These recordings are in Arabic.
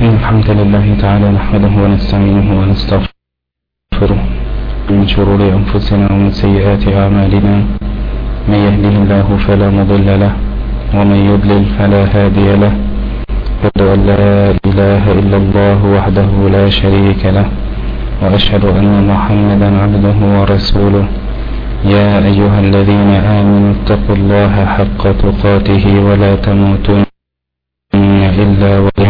إن الحمد لله تعالى نحمده ونستعينه ونستغفره. من شرور أنفسنا ومن سيئات أعمالنا من يهده الله فلا مضل له ومن يضلل فلا هادي له. أشهد أن لا إله إلا الله وحده لا شريك له وأشهد أن محمدا عبده ورسوله. يا أيها الذين آمنوا اتقوا الله حق تقاته ولا تموتن إلا وينهون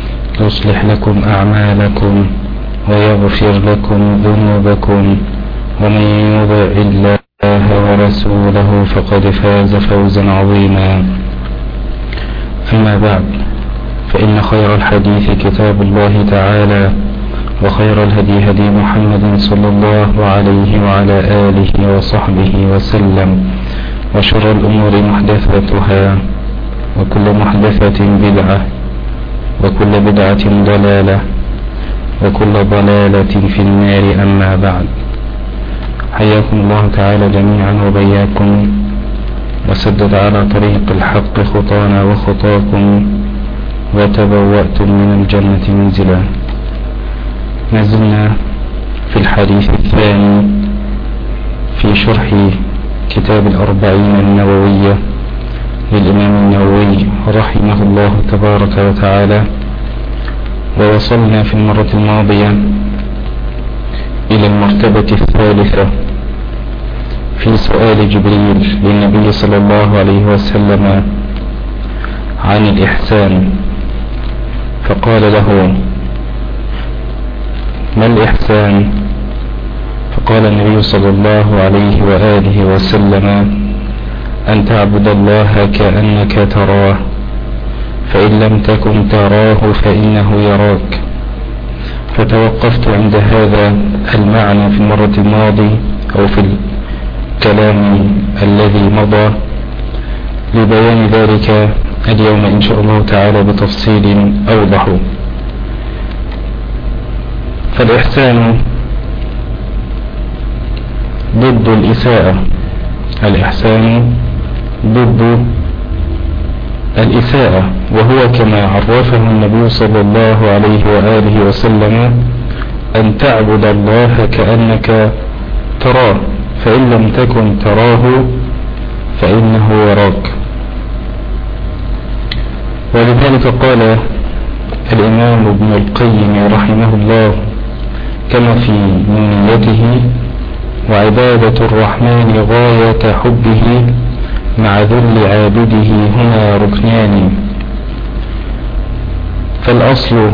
يصلح لكم أعمالكم ويغفر لكم ذنوبكم ومن يطع الله ورسوله فقد فاز فوزا عظيما. أما بعد فإن خير الحديث كتاب الله تعالى وخير الهدي هدي محمد صلى الله عليه وعلى آله وصحبه وسلم وشر الأمور محدثاتها وكل محدثة بدعة وكل بدعة ضلالة وكل ضلالة في النار أما بعد. حياكم الله تعالى جميعا وبياكم. وسدد على طريق الحق خطانا وخطاكم وتبوأتم من الجنة منزلا. ما زلنا في الحديث الثاني في شرح كتاب الأربعين النووية. للإمام النووي رحمه الله تبارك وتعالى ووصلنا في المرة الماضية إلى المرتبة الثالثة في سؤال جبريل للنبي صلى الله عليه وسلم عن الإحسان. فقال له ما الإحسان؟ فقال النبي صلى الله عليه وآله وسلم أن تعبد الله كأنك تراه. فإن لم تكن تراه فإنه يراك. فتوقفت عند هذا المعنى في المرة الماضية أو في الكلام الذي مضى لبيان ذلك اليوم إن شاء الله تعالى بتفصيل أوضح. فالإحسان ضد الإساءة. الإحسان ضد الإساءة وهو كما عرفه النبي صلى الله عليه وآله وسلم أن تعبد الله كأنك تراه فإن لم تكن تراه فإنه يراك ولذلك قال الإمام ابن القيم رحمه الله كما في نيته وعبادة الرحمن غاية حبه مع ذل عابده هما ركنان. فالأصل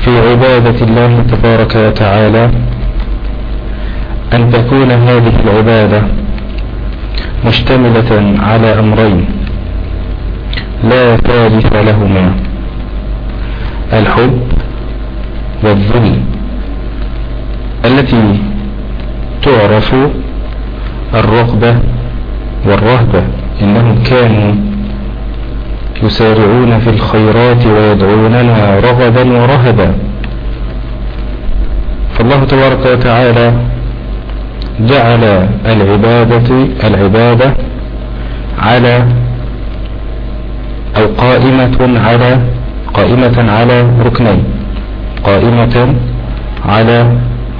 في عبادة الله تبارك وتعالى أن تكون هذه العبادة مشتملة على أمرين. لا ثالث لهما الحب والذل التي تعرف الرغبة والرهبة إنهم كانوا يسارعون في الخيرات ويدعوننا رغبا ورهبا. فالله تبارك وتعالى جعل العبادة العبادة على أو قائمة على قائمة على ركنين. قائمة على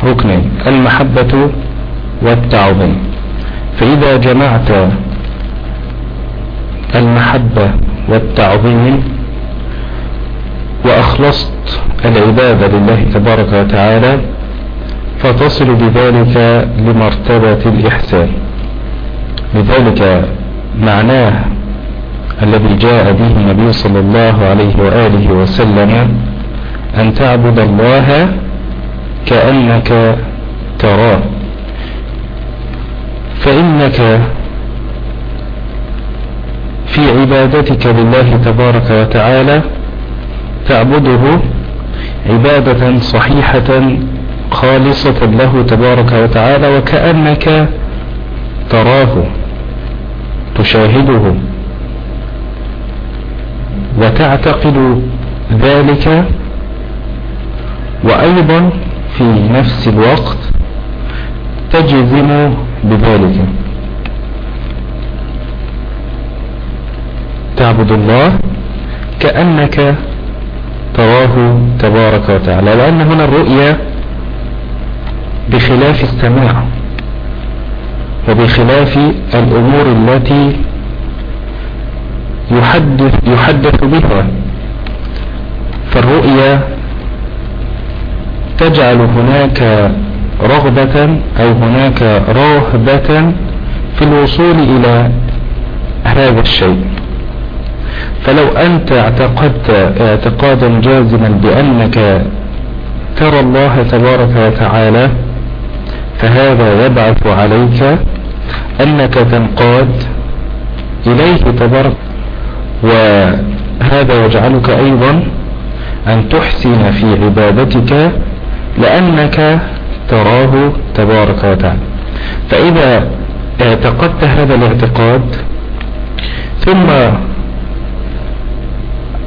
ركنين. المحبة والتعظيم. فإذا جمعت المحبة والتعظيم وأخلصت العبادة لله تبارك وتعالى فتصل بذلك لمرتبة الإحسان. لذلك معناه الذي جاء به النبي صلى الله عليه وآله وسلم أن تعبد الله كأنك تراه. فإنك في عبادتك لله تبارك وتعالى تعبده عبادة صحيحة خالصة له تبارك وتعالى وكأنك تراه تشاهده. وتعتقد ذلك وأيضا في نفس الوقت تجزم بذلك. تعبد الله كأنك تراه تبارك وتعالى لأن هنا الرؤية بخلاف السماع وبخلاف الأمور التي يحدث, يحدث بها. فالرؤية تجعل هناك رغبة أو هناك راهبة في الوصول إلى هذا الشيء. فلو أنت اعتقدت اعتقادا جازما بأنك ترى الله تبارك وتعالى فهذا يبعث عليك أنك تنقاد إليه تبارك وهذا يجعلك أيضا أن تحسن في عبادتك لأنك تراه تبارك وتعالى. فإذا اعتقدت هذا الاعتقاد ثم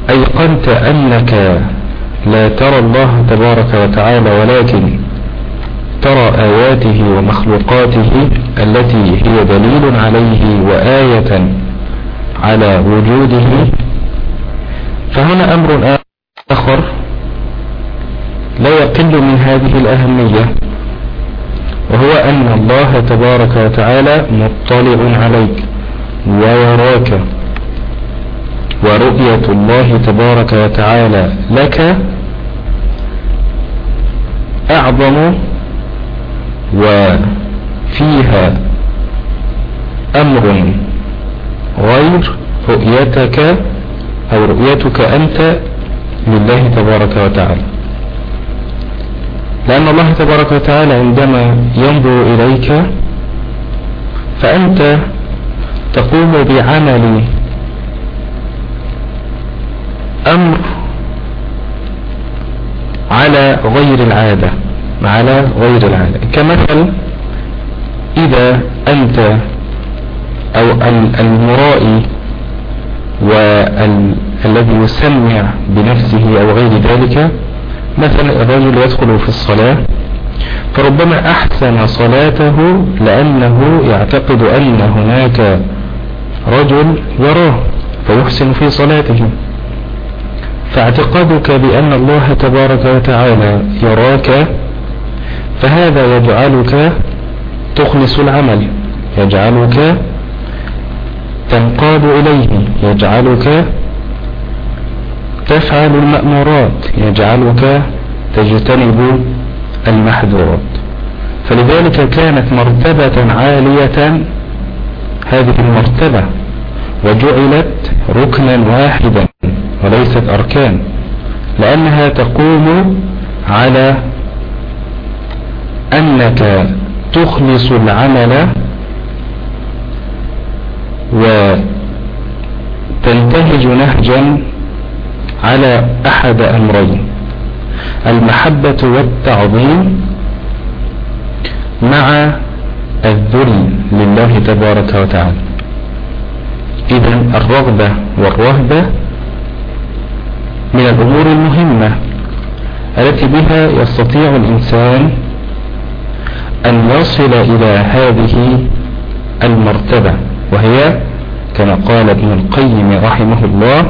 أيقنت أنك لا ترى الله تبارك وتعالى ولكن ترى آياته ومخلوقاته التي هي دليل عليه وآية على وجوده فهنا أمر آخر لا يقل من هذه الأهمية. وهو أن الله تبارك وتعالى مطلع عليك ويراك ورؤية الله تبارك وتعالى لك أعظم وفيها أمر غير رؤيتك أو رؤيتك أنت لله تبارك وتعالى. لأن الله تبارك وتعالى عندما ينظر إليك فأنت تقوم بعمل أمر على غير العادة على غير العادة. كمثل إذا أنت أو المرائي والذي يسمع بنفسه أو غير ذلك مثلا الرجل يدخل في الصلاة فربما أحسن صلاته لأنه يعتقد أن هناك رجل يراه فيحسن في صلاته. فاعتقادك بأن الله تبارك وتعالى يراك فهذا يجعلك تخلص العمل يجعلك تنقاد إليه يجعلك تفعل المأمورات يجعلك تجتنب المحذورات. فلذلك كانت مرتبة عالية هذه المرتبة وجعلت ركنا واحدا وليست أركان لأنها تقوم على أنك تخلص العمل وتنتهج نهجا على أحد أمرين المحبة والتعظيم مع الذل لله تبارك وتعالى. إذا الرغبة والرهبة من الأمور المهمة التي بها يستطيع الإنسان أن يصل إلى هذه المرتبة وهي كما قال ابن القيم رحمه الله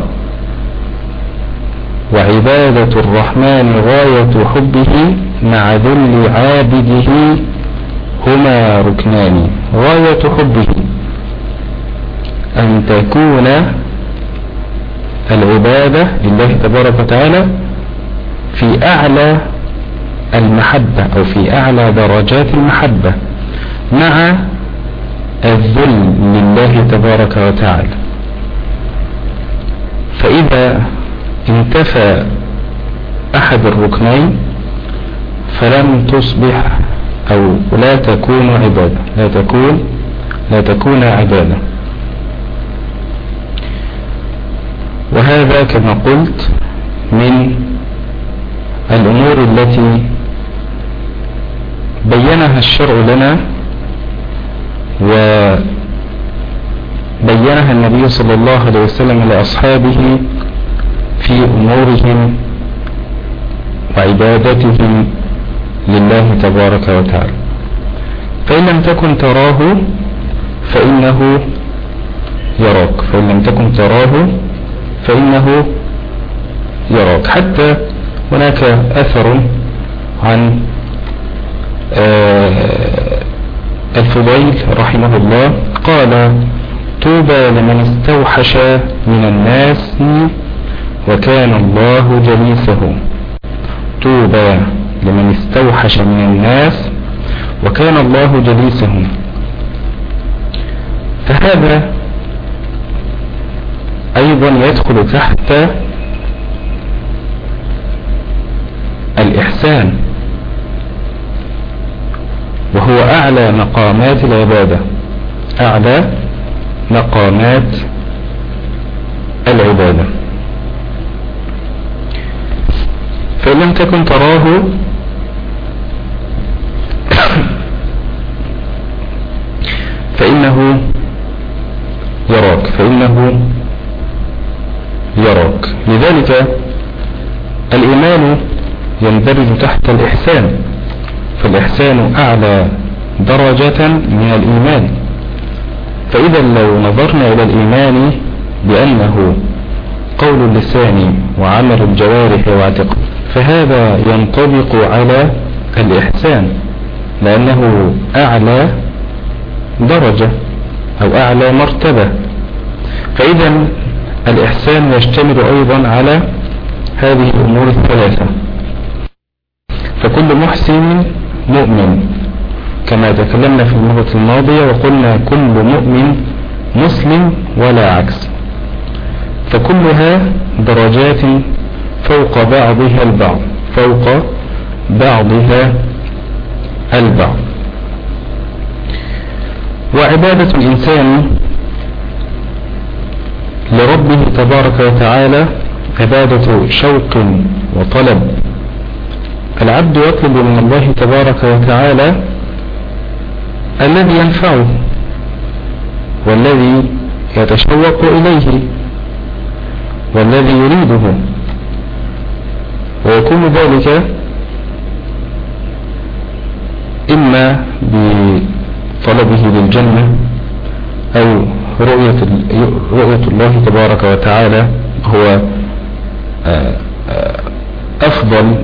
وعبادة الرحمن غاية حبه مع ذل عابده هما ركنان. غاية حبه. أن تكون العبادة لله تبارك وتعالى في أعلى المحبة أو في أعلى درجات المحبة مع الذل لله تبارك وتعالى. فإذا انتفى أحد الركنين فلم تصبح أو لا تكون عبادة. لا تكون لا تكون عبادة. وهذا كما قلت من الأمور التي بينها الشرع لنا وبينها النبي صلى الله عليه وسلم لأصحابه في أمورهم وعبادتهم لله تبارك وتعالى. فإن لم تكن تراه فإنه يراك. فإن لم تكن تراه فإنه يراك. حتى هناك أثر عن آه، الفضيل رحمه الله قال طوبى لمن استوحش من الناس وكان الله جليسه. طوبى لمن استوحش من الناس وكان الله جليسه. فهذا أيضا يدخل تحت الإحسان وهو أعلى مقامات العبادة أعلى مقامات العبادة. فإن لم تكن تراه فإنه يراك فإنه يراك. لذلك الإيمان يندرج تحت الإحسان فالإحسان أعلى درجة من الإيمان. فإذا لو نظرنا إلى الإيمان بأنه قول اللسان وعمل الجوارح واعتقاد فهذا ينطبق على الإحسان لأنه أعلى درجة أو أعلى مرتبة. فإذا الإحسان يشتمل أيضا على هذه الأمور الثلاثة. فكل محسن مؤمن كما تكلمنا في المرة الماضية وقلنا كل مؤمن مسلم ولا عكس. فكلها درجات فوق بعضها البعض. فوق بعضها البعض. وعبادة الإنسان لربه تبارك وتعالى عبادة شوق وطلب. العبد يطلب من الله تبارك وتعالى الذي ينفعه والذي يتشوق إليه والذي يريده. ويكون ذلك إما بطلبه للجنة أو رؤية, رؤية الله تبارك وتعالى هو آه، آه، أفضل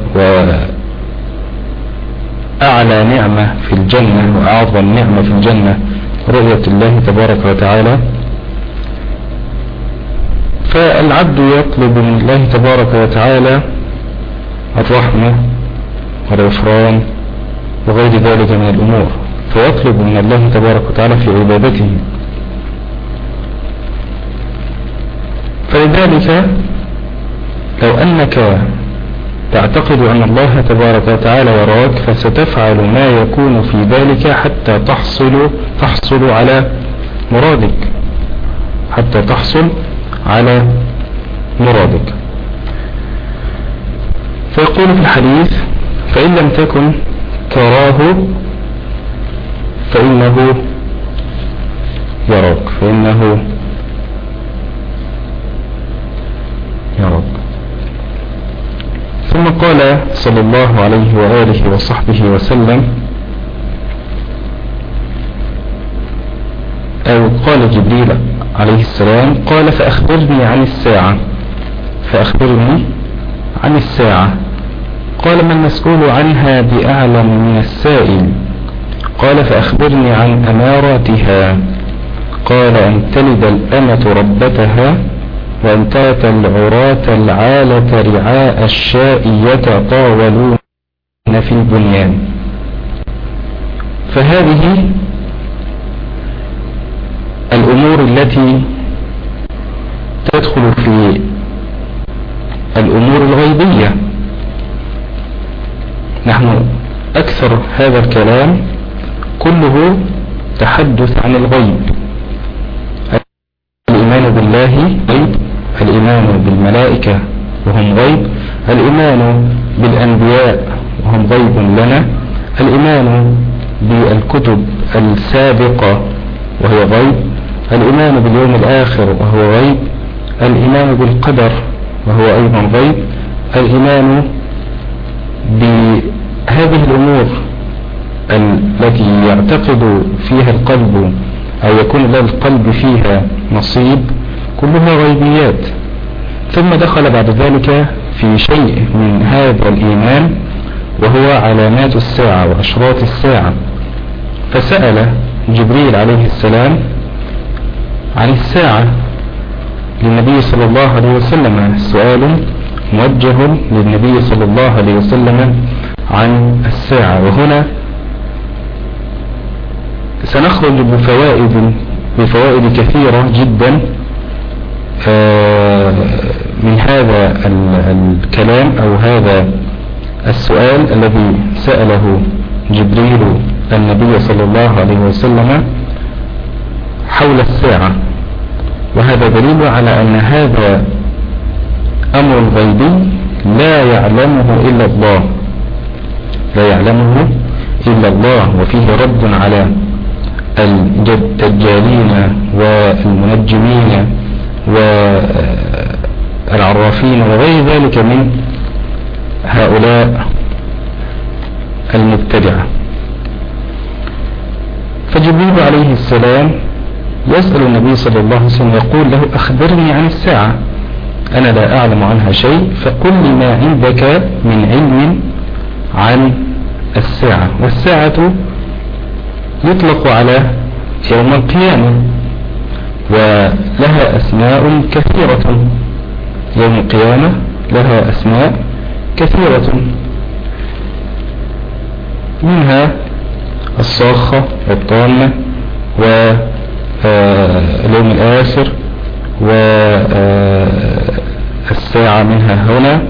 وأعلى نعمة في الجنة وأعظم نعمة في الجنة رؤية الله تبارك وتعالى. فالعبد يطلب من الله تبارك وتعالى الرحمة والغفران وغير ذلك من الأمور. فيطلب من الله تبارك وتعالى في عبادته. فلذلك لو أنك تعتقد أن الله تبارك وتعالى يراك فستفعل ما يكون في ذلك حتى تحصل تحصل على مرادك. حتى تحصل على مرادك. فيقول في الحديث فإن لم تكن تراه فإنه يراك فإنه يراك. ثم قال صلى الله عليه وآله وصحبه وسلم أو قال جبريل عليه السلام قال فأخبرني عن الساعة فأخبرني عن الساعة. قال ما المسؤول عنها بأعلم من السائل. قال فأخبرني عن أماراتها. قال أن تلد الأمة ربتها وأن تأتى العراة العالة رعاء الشاء يتطاولون في البنيان. فهذه الأمور التي تدخل في الأمور الغيبية. نحن أكثر هذا الكلام كله تحدث عن الغيب. الإيمان بالله غيب الإيمان بالملائكة وهم غيب الإيمان بالأنبياء وهم غيب لنا الإيمان بالكتب السابقة وهي غيب الإيمان باليوم الآخر وهو غيب الإيمان بالقدر وهو أيضا غيب الإيمان بهذه الأمور التي يعتقد فيها القلب أو يكون للقلب فيها نصيب كلها غيبيات. ثم دخل بعد ذلك في شيء من هذا الإيمان وهو علامات الساعة وأشراط الساعة. فسأل جبريل عليه السلام عن الساعة للنبي صلى الله عليه وسلم سؤال موجه للنبي صلى الله عليه وسلم عن الساعة. وهنا سنخرج بفوائد بفوائد كثيرة جدا آه، من هذا الكلام أو هذا السؤال الذي سأله جبريل النبي صلى الله عليه وسلم حول الساعة. وهذا دليل على أن هذا أمر غيبي لا يعلمه إلا الله. لا يعلمه إلا الله. وفيه رد على الدجالين والمنجمين والعرافين وغير ذلك من هؤلاء المبتدعة. فجبريل عليه السلام يسأل النبي صلى الله عليه وسلم يقول له أخبرني عن الساعة. أنا لا أعلم عنها شيء لي ما عندك من علم عن الساعة. والساعة يطلق على يوم القيامة ولها أسماء كثيرة. يوم القيامة لها أسماء كثيرة. منها الصاخة والطامة واليوم آه، الآخر والساعة آه، منها هنا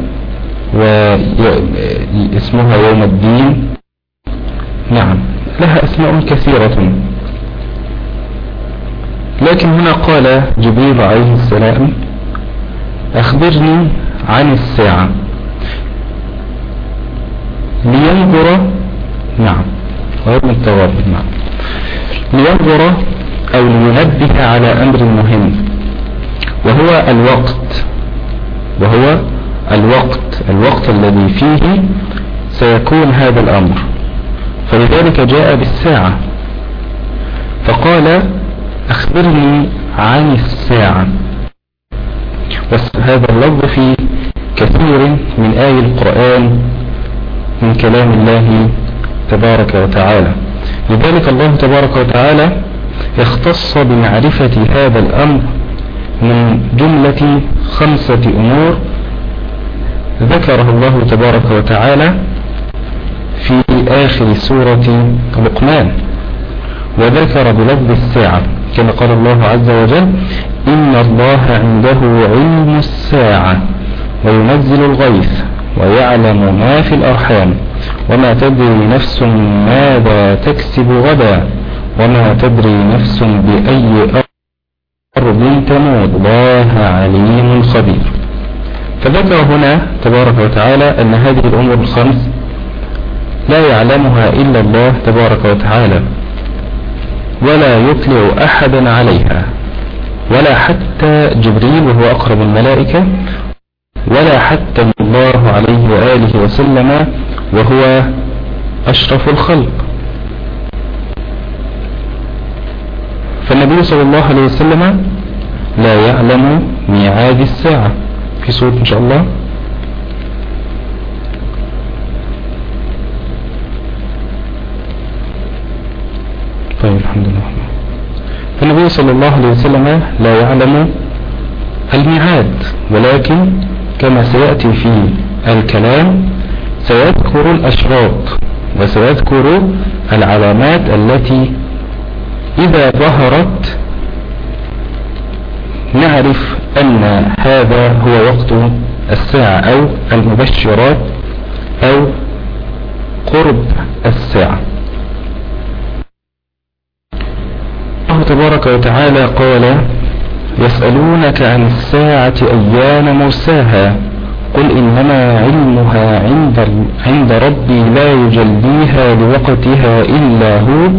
واسمها يوم الدين. نعم لها أسماء كثيرة. لكن هنا قال جبريل عليه السلام أخبرني عن الساعة. لينظر نعم غير التوابع نعم. لينظر أو لينبه على أمر مهم وهو الوقت. وهو الوقت الوقت الذي فيه سيكون هذا الأمر. فلذلك جاء بالساعة. فقال أخبرني عن الساعة. هذا اللفظ في كثير من آي القرآن من كلام الله تبارك وتعالى. لذلك الله تبارك وتعالى اختص بمعرفة هذا الأمر من جملة خمسة أمور ذكرها الله تبارك وتعالى في آخر سورة لقمان وذكر بلفظ الساعة كما قال الله عز وجل إن الله عنده علم الساعة وينزل الغيث ويعلم ما في الأرحام وما تدري نفس ماذا تكسب غدا وما تدري نفس بأي أرض تموت الله عليم خبير. فذكر هنا تبارك وتعالى أن هذه الأمور الخمس لا يعلمها إلا الله تبارك وتعالى ولا يطلع أحدا عليها ولا حتى جبريل وهو أقرب الملائكة ولا حتى الله عليه وآله وسلم وهو أشرف الخلق. فالنبي صلى الله عليه وسلم لا يعلم ميعاد الساعة. في صوت إن شاء الله. طيب الحمد لله. فالنبي صلى الله عليه وسلم لا يعلم الميعاد ولكن كما سيأتي في الكلام سيذكر الأشراط وسيذكر العلامات التي إذا ظهرت نعرف أن هذا هو وقت الساعة أو المبشرات أو قرب الساعة. الله تبارك وتعالى قال يسألونك عن الساعة أيان مرساها قل إنما علمها عند, عند ربي لا يجليها لوقتها إلا هو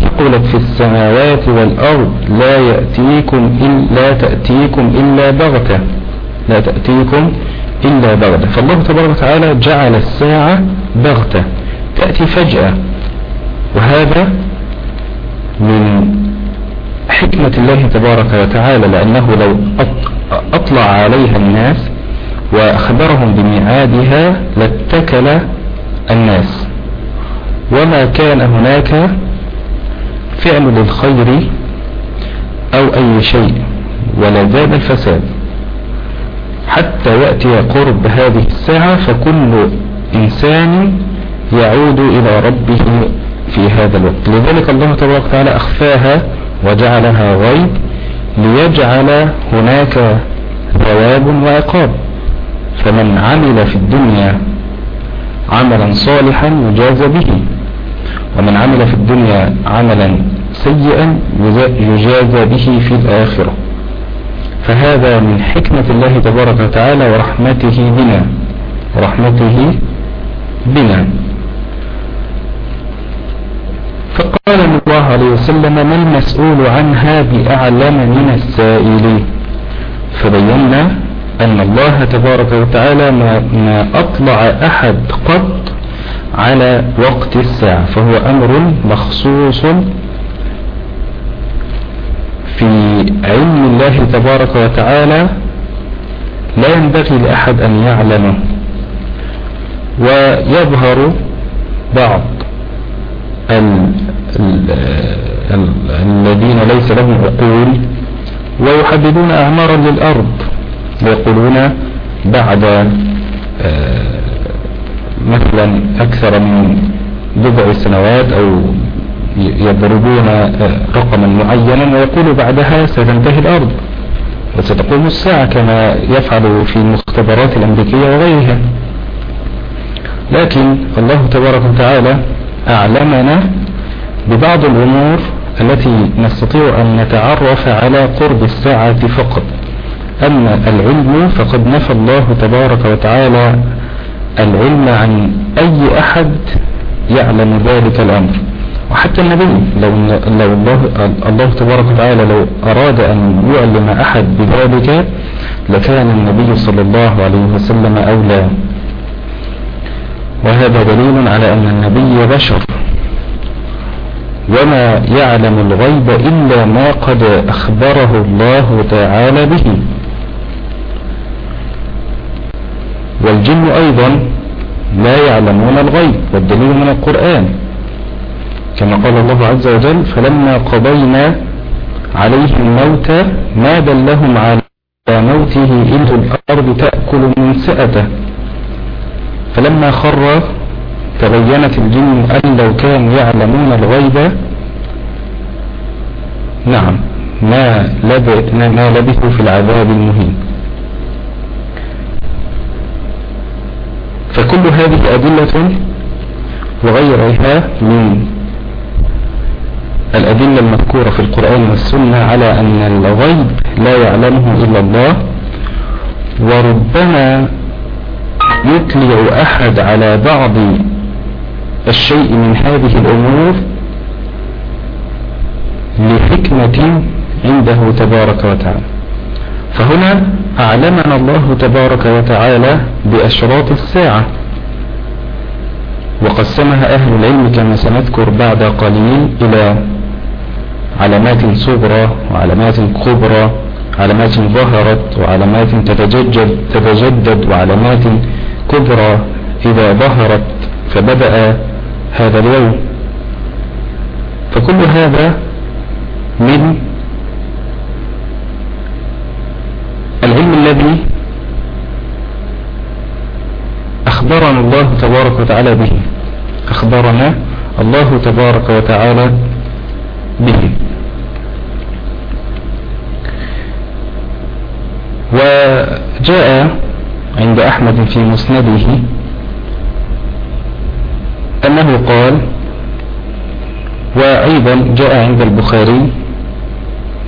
ثقلت في السماوات والأرض لا يأتيكم إلا تأتيكم إلا بغتة. لا تأتيكم إلا بغتة. فالله تبارك وتعالى جعل الساعة بغتة. تأتي فجأة. وهذا من حكمة الله تبارك وتعالى لأنه لو أطلع عليها الناس وأخبرهم بميعادها لاتكل الناس. وما كان هناك فعل للخير أو أي شيء ولا زاد الفساد. حتى يأتي قرب هذه الساعة فكل إنسان يعود إلى ربه في هذا الوقت. لذلك الله تبارك وتعالى أخفاها وجعلها غيب ليجعل هناك ثواب وعقاب. فمن عمل في الدنيا عملا صالحا يجاز به. ومن عمل في الدنيا عملا سيئا يجاز به في الآخرة. فهذا من حكمة الله تبارك وتعالى ورحمته بنا. ورحمته بنا. فقال الله عليه وسلم ما المسؤول عنها بأعلم من السائلين؟ فبينا أن الله تبارك وتعالى ما, ما أطلع أحد قط على وقت الساعة فهو أمر مخصوص في علم الله تبارك وتعالى لا ينبغي لأحد أن يعلمه ويظهر بعض الذين ليس لهم عقول ويحددون أعمارا للأرض. ويقولون بعد آه، مثلا أكثر من بضع سنوات أو يضربون آه، رقما معينا ويقول بعدها ستنتهي الأرض وستقوم الساعة كما يفعل في المختبرات الأمريكية وغيرها. لكن الله تبارك وتعالى أعلمنا ببعض الأمور التي نستطيع أن نتعرف على قرب الساعة فقط. أما العلم فقد نفى الله تبارك وتعالى العلم عن أي أحد يعلم ذلك الأمر. وحتى النبي لو, لو الله, الله تبارك وتعالى لو أراد أن يعلم أحد بذلك لكان النبي صلى الله عليه وسلم أولى. وهذا دليل على أن النبي بشر. وما يعلم الغيب إلا ما قد أخبره الله تعالى به. والجن أيضا لا يعلمون الغيب والدليل من القرآن. كما قال الله عز وجل فلما قضينا عليه الموت ما دلهم على موته إلا الأرض تأكل من سأته. فلما خر تبينت الجن أن لو كانوا يعلمون الغيب نعم ما, ما لبثوا في العذاب المهين. فكل هذه أدلة وغيرها من الأدلة المذكورة في القرآن والسنة على أن الغيب لا يعلمه إلا الله وربما يطلع أحد على بعض الشيء من هذه الأمور لحكمة عنده تبارك وتعالى. فهنا أعلمنا الله تبارك وتعالى بأشراط الساعة. وقسمها أهل العلم كما سنذكر بعد قليل إلى علامات صغرى وعلامات كبرى علامات ظهرت وعلامات تتجدد, تتجدد وعلامات كبرى إذا ظهرت فبدأ هذا اليوم. فكل هذا من العلم الذي أخبرنا الله تبارك وتعالى به. أخبرنا الله تبارك وتعالى به. وجاء عند أحمد في مسنده أنه قال وأيضا جاء عند البخاري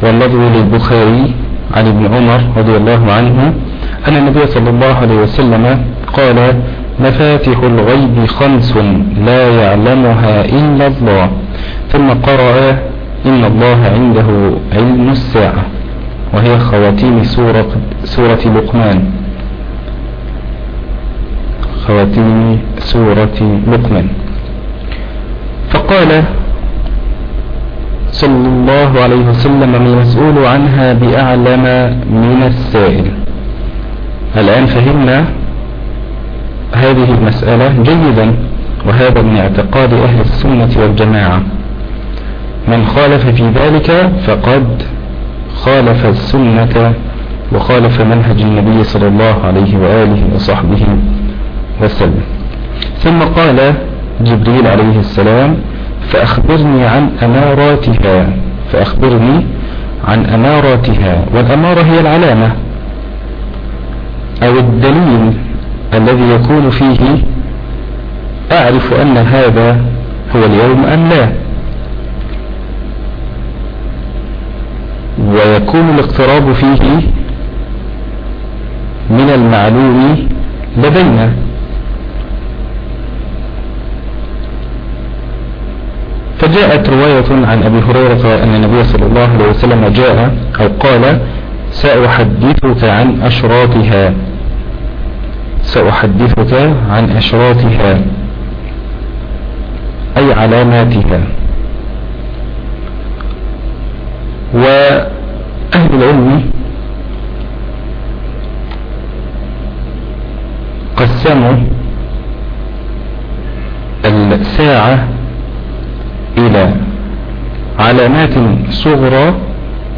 واللفظ للبخاري عن ابن عمر رضي الله عنه أن النبي صلى الله عليه وسلم قال مفاتح الغيب خمس لا يعلمها إلا الله ثم قرأ إن الله عنده علم الساعة وهي خواتيم سورة, سورة لقمان. خواتيم سورة لقمان. فقال صلى الله عليه وسلم المسؤول عنها بأعلم من السائل. الآن فهمنا هذه المسألة جيدا وهذا من اعتقاد أهل السنة والجماعة. من خالف في ذلك فقد خالف السنة وخالف منهج النبي صلى الله عليه وآله وصحبه وسلم. ثم قال جبريل عليه السلام فأخبرني عن أماراتها. فأخبرني عن أماراتها. والأمارة هي العلامة أو الدليل الذي يكون فيه أعرف أن هذا هو اليوم أم لا. ويكون الاقتراب فيه من المعلوم لدينا. فجاءت رواية عن أبي هريرة أن النبي صلى الله عليه وسلم جاء أو قال سأحدثك عن أشراطها. سأحدثك عن أشراطها. أي علاماتها. وأهل العلم قسموا الساعة إلى علامات صغرى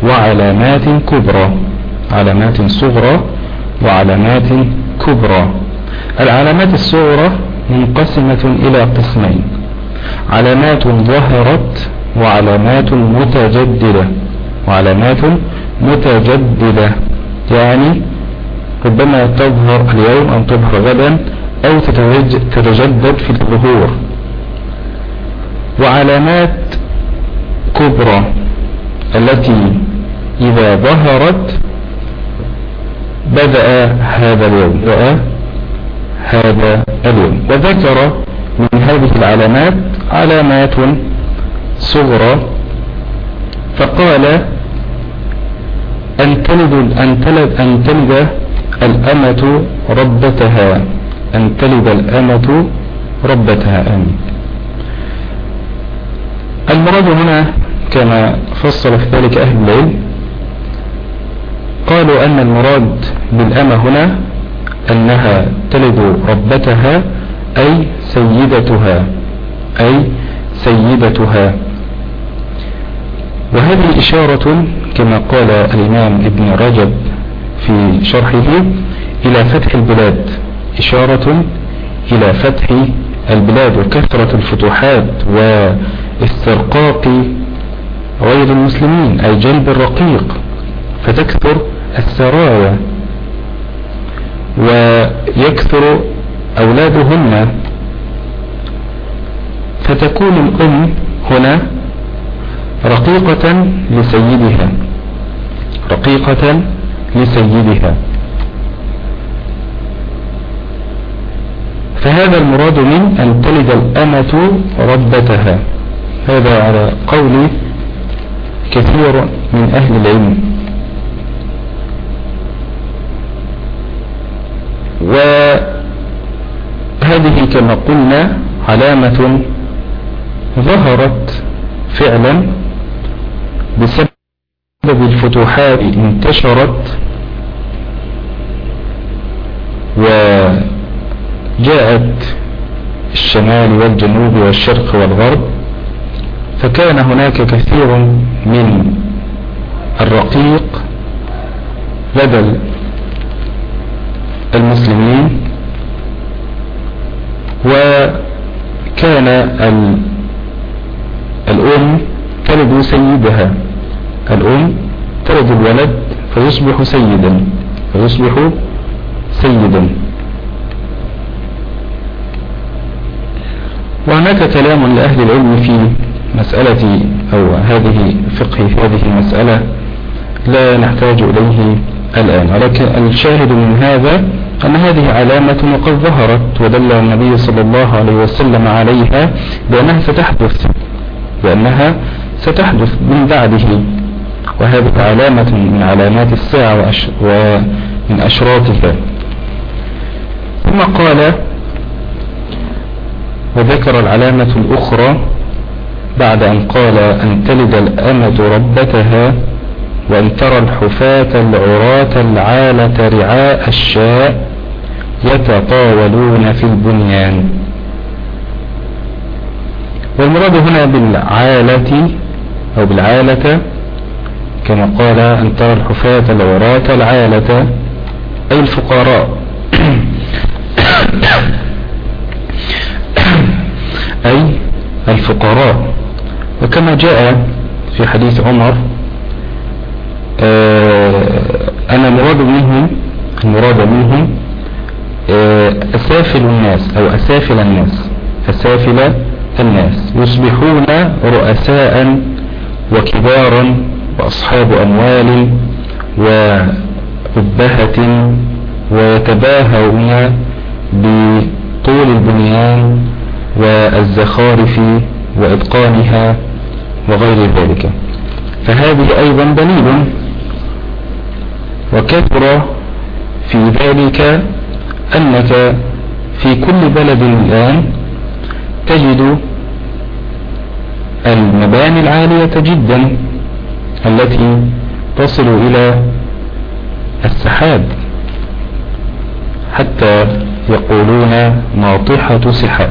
وعلامات كبرى. علامات صغرى وعلامات كبرى. العلامات الصغرى منقسمة إلى قسمين. علامات ظهرت وعلامات متجددة. وعلامات متجددة. يعني ربما تظهر اليوم أو تظهر غدا أو تتجدد في الظهور. وعلامات كبرى التي إذا ظهرت بدأ هذا اليوم بدأ هذا اليوم. وذكر من هذه العلامات علامات صغرى فقال أن تلد أن تلد أن تلد الأمة ربتها أن تلد الأمة ربتها آمين. المراد هنا كما فصل في ذلك أهل العلم قالوا أن المراد بالأمة هنا أنها تلد ربتها أي سيدتها أي سيدتها. وهذه إشارة كما قال الإمام ابن رجب في شرحه إلى فتح البلاد إشارة إلى فتح البلاد وكثرة الفتوحات واسترقاق غير المسلمين أي جلب الرقيق. فتكثر السرايا ويكثر أولادهن. فتكون الأم هنا رقيقة لسيدها. رقيقة لسيدها. فهذا المراد من أن تلد الأمة ربتها. هذا على قول كثير من أهل العلم. وهذه كما قلنا علامة ظهرت فعلا بسبب الفتوحات انتشرت وجاءت الشمال والجنوب والشرق والغرب فكان هناك كثير من الرقيق لدى المسلمين وكان الأم تلد سيدها. الأم تلد الولد فيصبح سيدا فيصبح سيدا. وهناك كلام لأهل العلم في مسألة أو هذه فقه في هذه المسألة لا نحتاج إليه الآن. ولكن الشاهد من هذا أن هذه علامة وقد ظهرت ودل النبي صلى الله عليه وسلم عليها بأنها ستحدث بأنها ستحدث من بعده. وهذه علامة من علامات الساعة ومن أشراطها. ثم قال وذكر العلامة الأخرى بعد أن قال أن تلد الأمة ربتها وأن ترى الحفاة العراة العالة رعاء الشاء يتطاولون في البنيان. والمراد هنا بالعالة أو بالعالة كما قال أن ترى الحفاة العراة العالة أي الفقراء. أي الفقراء. وكما جاء في حديث عمر آه، أنا مراد منهم المراد منهم آه، أسافل الناس أو أسافل الناس أسافل الناس يصبحون رؤساء وكبارا وأصحاب أموال وأبهة ويتباهون بطول البنيان والزخارف وإتقانها وغير ذلك. فهذه أيضا دليل وكثر في ذلك أنك في كل بلد الآن تجد المباني العالية جدا التي تصل إلى السحاب حتى يقولون ناطحة سحاب.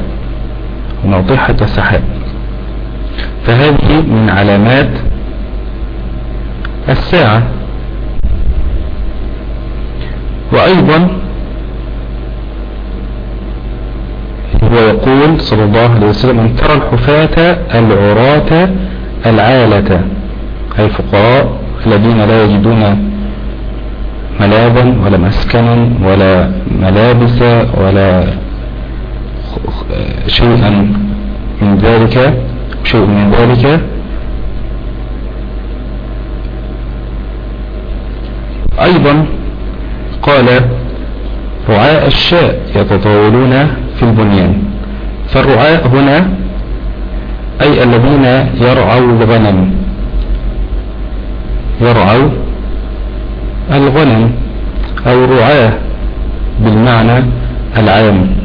ناطحة سحاب. فهذه من علامات الساعة. وأيضا هو يقول صلى الله عليه وسلم أن ترى الحفاة العراة العالة أي الفقراء الذين لا يجدون ملاذا ولا مسكنا ولا ملابس ولا شيئا من ذلك. شيء من ذلك. أيضا قال رعاء الشاء يتطاولون في البنيان. فالرعاء هنا أي الذين يرعوا الغنم. يرعوا الغنم أو الرعاة بالمعنى العام.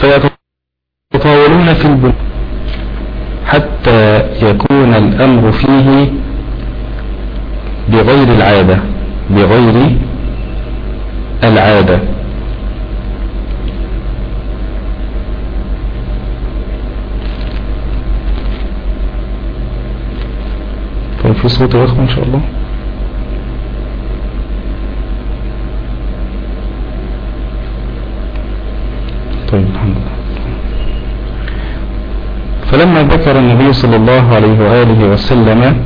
فيتطاولون في البنيان حتى يكون الأمر فيه بغير العادة بغير العادة. طيب في صوت يا إن شاء الله طيب الحمد لله فلما ذكر النبي صلى الله عليه وآله وسلم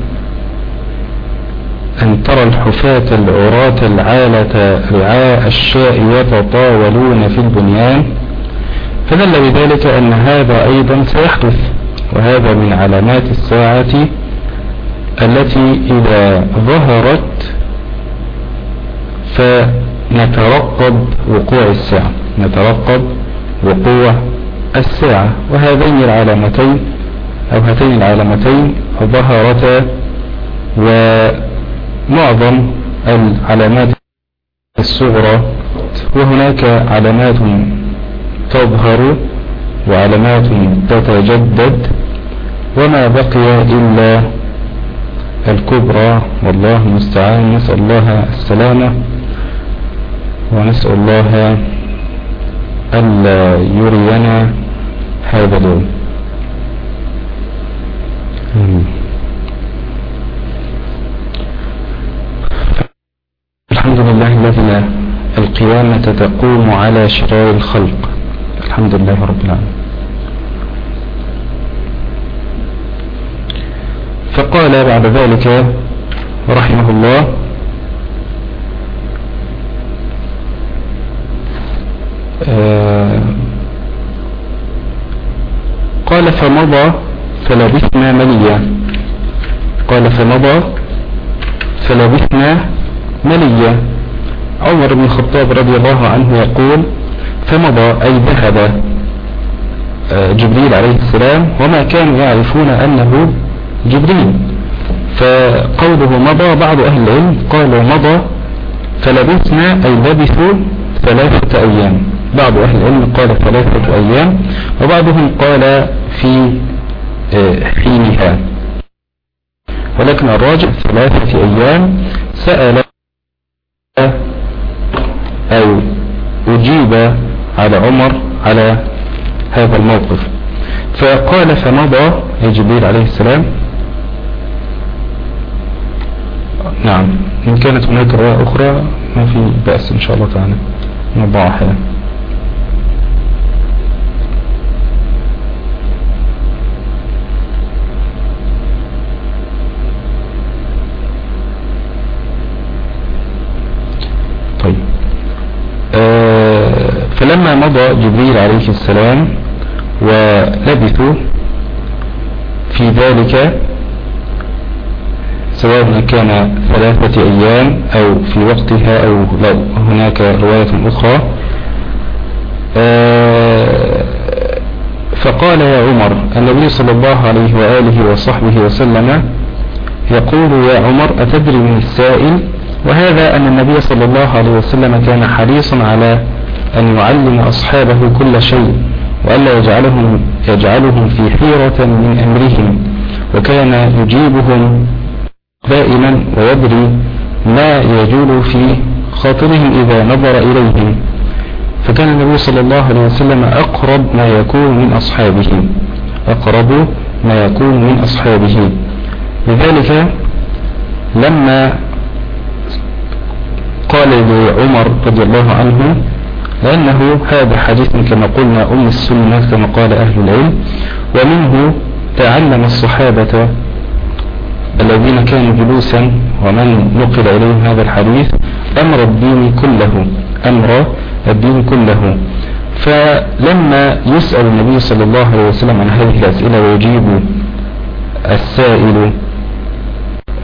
أن ترى الحفاة العراة العالة رعاء الشاء يتطاولون في البنيان فدل بذلك أن هذا أيضا سيحدث وهذا من علامات الساعة التي إذا ظهرت فنترقب وقوع الساعة نترقب وقوع الساعة وهذين العلامتين أو هاتين العلامتين ظهرتا ومعظم العلامات الصغرى. وهناك علامات تظهر وعلامات تتجدد. وما بقي إلا الكبرى والله المستعان. نسأل الله السلامة ونسأل الله ألا يرينا هذا اليوم الحمد لله الذي القيامة تقوم على شرار الخلق. الحمد لله رب العالمين. فقال بعد ذلك رحمه الله آه، قال فمضى فلبثنا مليا. قال فمضى فلبثنا مليا. عمر بن الخطاب رضي الله عنه يقول فمضى أي ذهب آه، جبريل عليه السلام وما كانوا يعرفون أنه جبريل. فقوله مضى بعض أهل العلم قالوا مضى فلبثنا أي لبثوا ثلاثة أيام. بعض أهل العلم قال ثلاثة أيام وبعضهم قال في آه، حينها. ولكن الراجع ثلاثة أيام سأل أو أجيب على عمر على هذا الموقف. فقال فمضى؟ جبريل عليه السلام. نعم إن كانت هناك رواية أخرى ما في بأس إن شاء الله تعالى. نضعها طيب آه فلما مضى جبريل عليه السلام ولبثوا في ذلك سواء كان ثلاثة أيام أو في وقتها أو لو هناك رواية أخرى آه، فقال يا عمر النبي صلى الله عليه وآله وصحبه وسلم يقول يا عمر أتدري من السائل؟ وهذا أن النبي صلى الله عليه وسلم كان حريصا على أن يعلم أصحابه كل شيء وألا يجعلهم, يجعلهم في حيرة من أمرهم وكان يجيبهم دائما ويدري ما يجول في خاطرهم إذا نظر إليهم. فكان النبي صلى الله عليه وسلم أقرب ما يكون من أصحابه أقرب ما يكون من أصحابه. لذلك لما قال لعمر رضي الله عنه لأنه هذا حديث كما قلنا أم السنة كما قال أهل العلم ومنه تعلم الصحابة الذين كانوا جلوسا ومن نقل إليهم هذا الحديث أمر الدين كله أمر الدين كله. فلما يسأل النبي صلى الله عليه وسلم عن هذه الأسئلة ويجيب السائل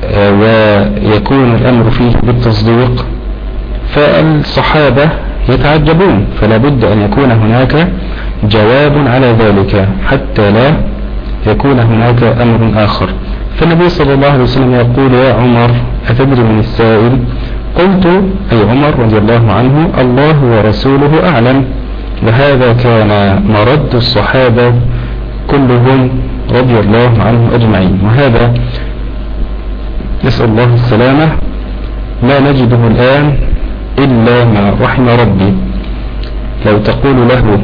آه، ويكون الأمر فيه بالتصديق فالصحابة يتعجبون فلا بد أن يكون هناك جواب على ذلك حتى لا يكون هناك أمر آخر. فالنبي صلى الله عليه وسلم يقول يا عمر أتدري من السائل؟ قلت أي عمر رضي الله عنه الله ورسوله أعلم. وهذا كان مرد الصحابة كلهم رضي الله عنهم أجمعين. وهذا نسأل الله السلامة. ما نجده الآن. إلا ما رحم ربي. لو تقول له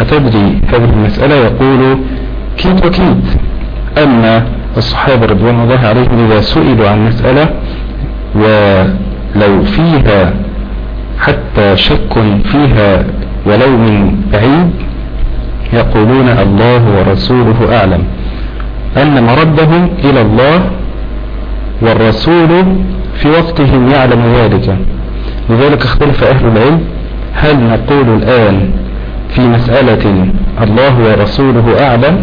أتدري هذه المسألة؟ يقول كيد وكيد أما الصحابة رضوان الله عليهم إذا سئلوا عن مسألة ولو فيها حتى شك فيها ولو من بعيد يقولون الله ورسوله أعلم. أن مردهم إلى الله والرسول في وقتهم يعلم ذلك. لذلك اختلف أهل العلم. هل نقول الآن في مسألة الله ورسوله أعلم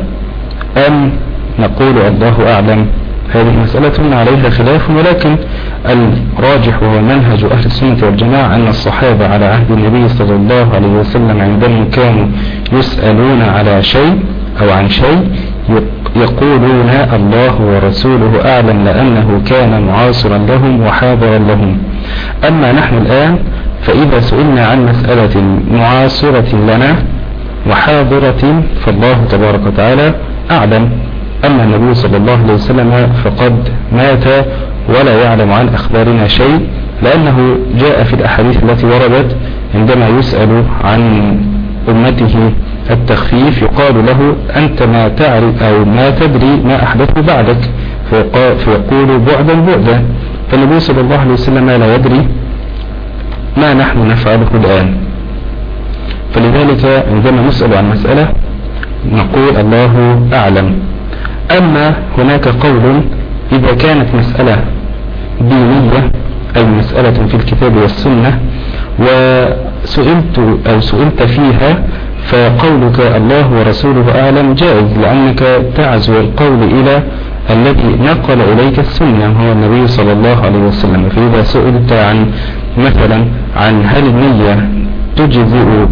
أم نقول الله أعلم؟ هذه مسألة عليها خلاف ولكن الراجح وهو منهج أهل السنة والجماعة أن الصحابة على عهد النبي صلى الله عليه وسلم عندما كانوا يسألون على شيء أو عن شيء يقولون الله ورسوله أعلم لأنه كان معاصرا لهم وحاضرا لهم. أما نحن الآن فإذا سئلنا عن مسألة معاصرة لنا وحاضرة فالله تبارك وتعالى أعلم أما النبي صلى الله عليه وسلم فقد مات ولا يعلم عن أخبارنا شيء لأنه جاء في الأحاديث التي وردت عندما يسأل عن أمته التخفيف يقال له أنت ما تعرف أو ما تدري ما أحدث بعدك فيقول بعدا بعدا فالنبي صلى الله عليه وسلم لا يدري ما نحن نفعله الآن. فلذلك عندما نسأل عن مسألة نقول الله أعلم. أما هناك قول إذا كانت مسألة دينية أي مسألة في الكتاب والسنة وسئلت أو سئلت فيها فقولك الله ورسوله أعلم جائز لأنك تعزو القول إلى الذي نقل إليك السنة هو النبي صلى الله عليه وسلم. فإذا سئلت عن مثلا عن هل النية تجزئ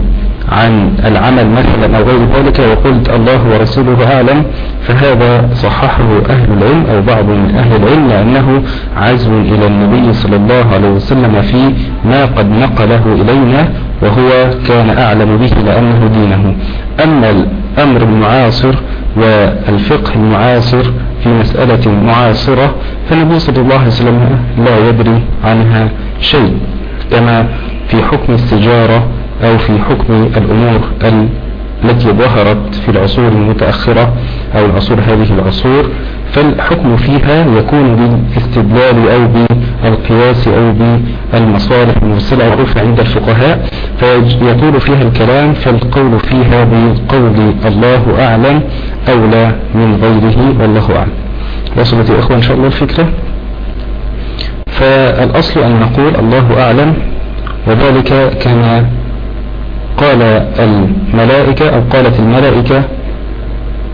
عن العمل مثلا أو غير ذلك وقلت الله ورسوله أعلم فهذا صححه أهل العلم أو بعض من أهل العلم لأنه عزو إلى النبي صلى الله عليه وسلم في ما قد نقله إلينا وهو كان أعلم به لأنه دينه. أما الأمر المعاصر والفقه المعاصر في مسألة معاصرة فالنبي صلى الله عليه وسلم لا يدري عنها شيء كما في حكم السجارة أو في حكم الأمور التي ظهرت في العصور المتأخرة أو العصور هذه العصور فالحكم فيها يكون بالاستدلال أو بالقياس أو بالمصالح المرسلة معروفة عند الفقهاء فيطول فيها الكلام فالقول فيها بقول الله أعلم أولى من غيره والله أعلم. وصلت يا إخوة إن شاء الله الفكرة. فالأصل أن نقول الله أعلم وذلك كما قال الملائكة أو قالت الملائكة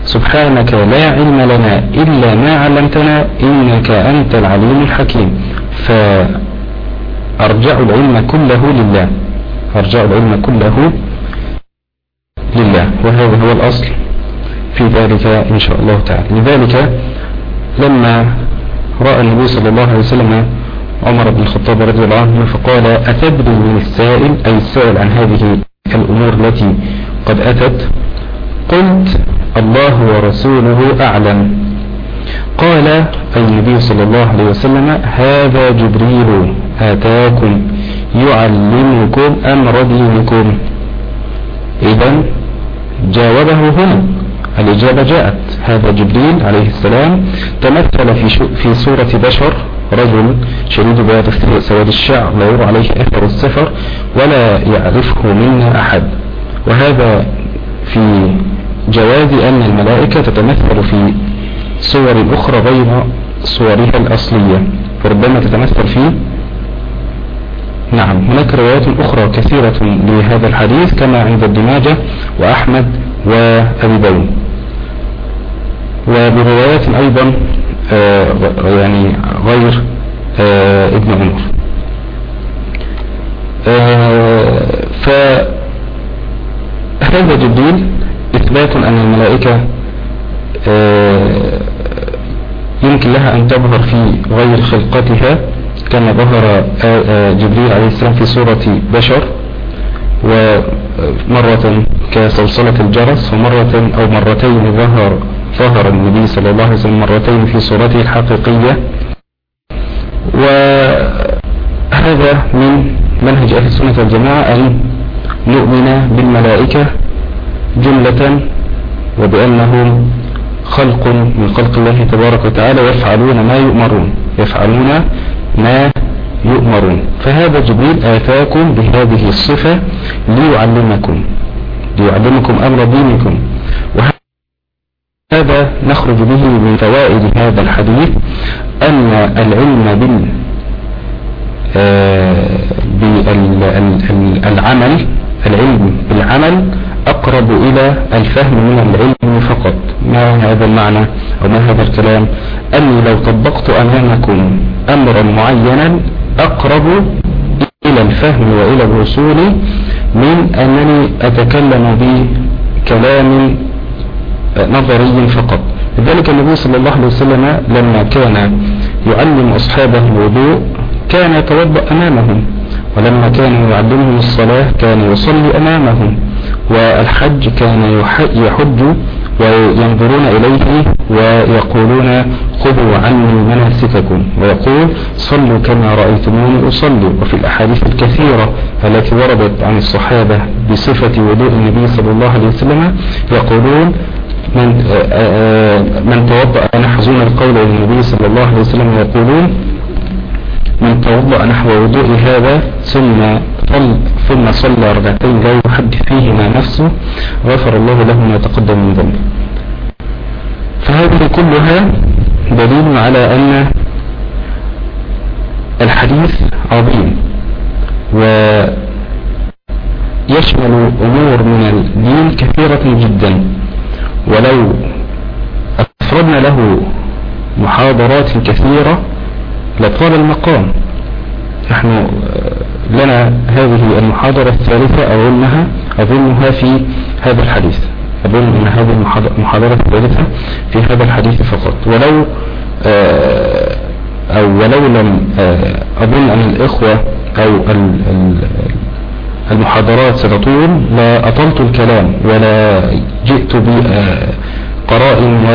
سبحانك لا علم لنا إلا ما علمتنا إنك أنت العليم الحكيم. فأرجع العلم كله لله. أرجع العلم كله لله. وهذا هو الأصل. في ذلك إن شاء الله تعالى. لذلك لما رأى النبي صلى الله عليه وسلم عمر بن الخطاب رضي الله عنه فقال أتدري من السائل أي السائل عن هذه الأمور التي قد أتت؟ قلت الله ورسوله أعلم. قال أي النبي صلى الله عليه وسلم هذا جبريل آتاكم يعلمكم أمر دينكم. إذا جاوبه هنا. الإجابة جاءت. هذا جبريل عليه السلام تمثل في, في صورة بشر رجل شديد بياض سواد الشعر لا يرى عليه أثر السفر ولا يعرفه منا أحد. وهذا في جواز أن الملائكة تتمثل في صور أخرى غير صورها الأصلية. فربما تتمثل في نعم هناك روايات أخرى كثيرة لهذا الحديث كما عند الدماجة وأحمد وأبي داود وبروايات أيضا آه، يعني غير آه، ابن عمر. آه، فهذا جبريل إثبات أن الملائكة يمكن لها أن تظهر في غير خلقتها كما ظهر جبريل عليه السلام في صورة بشر. ومرة كصلصلة الجرس ومرة أو مرتين ظهر ظهر النبي صلى الله عليه وسلم مرتين في صورته الحقيقية وهذا من منهج أهل السنة والجماعة أن نؤمن بالملائكة جملة وبأنهم خلق من خلق الله تبارك وتعالى يفعلون ما يؤمرون يفعلون ما يؤمرون. فهذا جبريل آتاكم بهذه الصفة ليعلمكم ليعلمكم أمر دينكم. هذا نخرج به من فوائد هذا الحديث أن العلم بال آه، بالعمل العلم بالعمل أقرب إلى الفهم من العلم فقط. ما هذا المعنى أو ما هذا الكلام؟ أني لو طبقت أمامكم أمرا معينا أقرب إلى الفهم وإلى الوصول من أنني أتكلم بكلام نظري فقط. لذلك النبي صلى الله عليه وسلم لما كان يعلم أصحابه الوضوء كان يتوضأ أمامهم ولما كان يعلمهم الصلاة كان يصلي أمامهم والحج كان يحج وينظرون إليه ويقولون خذوا عني مناسككم. ويقول صلوا كما رأيتموني أصلي. وفي الأحاديث الكثيرة التي وردت عن الصحابة بصفة وضوء النبي صلى الله عليه وسلم يقولون من, من توضأ نحزون القول للنبي صلى الله عليه وسلم يقولون من توضأ نحو وضوء هذا ثم صل ثم صلى ركعتين لا يحدث فيهما نفسه غفر الله له ما تقدم من ذنبه فهذه كلها دليل على أن الحديث عظيم ويشمل أمور من الدين كثيرة جدا. ولو أفردنا له محاضرات كثيرة لطال المقام. نحن لنا هذه المحاضرة الثالثة أظنها أظنها في هذا الحديث أظن أن هذه المحاضرة الثالثة في هذا الحديث فقط. ولو آه، أو ولو لم آه، أظن أن الإخوة أو المحاضرات ستطول لا أطلت الكلام ولا جئت بقرائن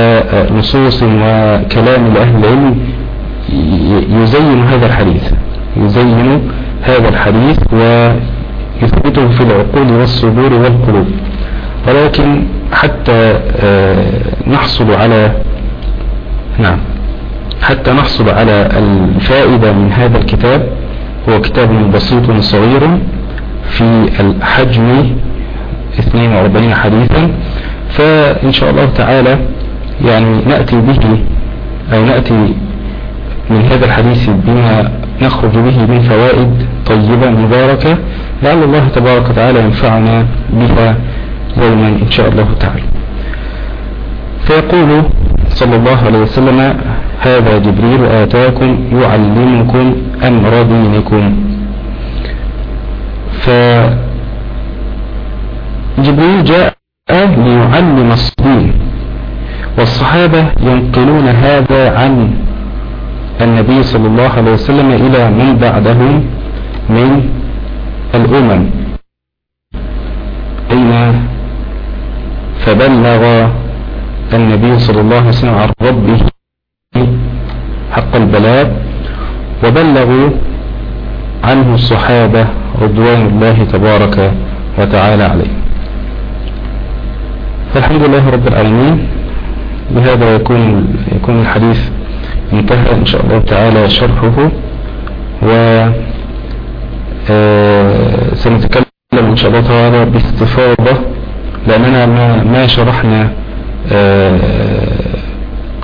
ونصوص وكلام لأهل العلم يزين هذا الحديث. يزين هذا الحديث ويثبته في العقول والصدور والقلوب. ولكن حتى آه، نحصل على نعم حتى نحصل على الفائدة من هذا الكتاب هو كتاب بسيط صغير في الحجم 42 حديثا. فإن شاء الله تعالى يعني نأتي به أو نأتي من هذا الحديث بما نخرج به من فوائد طيبة مباركة لعل الله تبارك وتعالى ينفعنا بها يوما إن شاء الله تعالى. فيقول صلى الله عليه وسلم هذا جبريل آتاكم يعلمكم أمر دينكم. فجبريل جاء ليعلم الصدين والصحابة ينقلون هذا عن النبي صلى الله عليه وسلم إلى من بعدهم من الأمم. أين فبلغ النبي صلى الله عليه وسلم عن ربه حق البلاغ وبلغوا عنه الصحابة رضوان الله تبارك وتعالى عليه. فالحمد لله رب العالمين. بهذا يكون يكون الحديث انتهى إن شاء الله تعالى شرحه و آه، سنتكلم إن شاء الله تعالى باستفاضة لأننا ما شرحنا آه،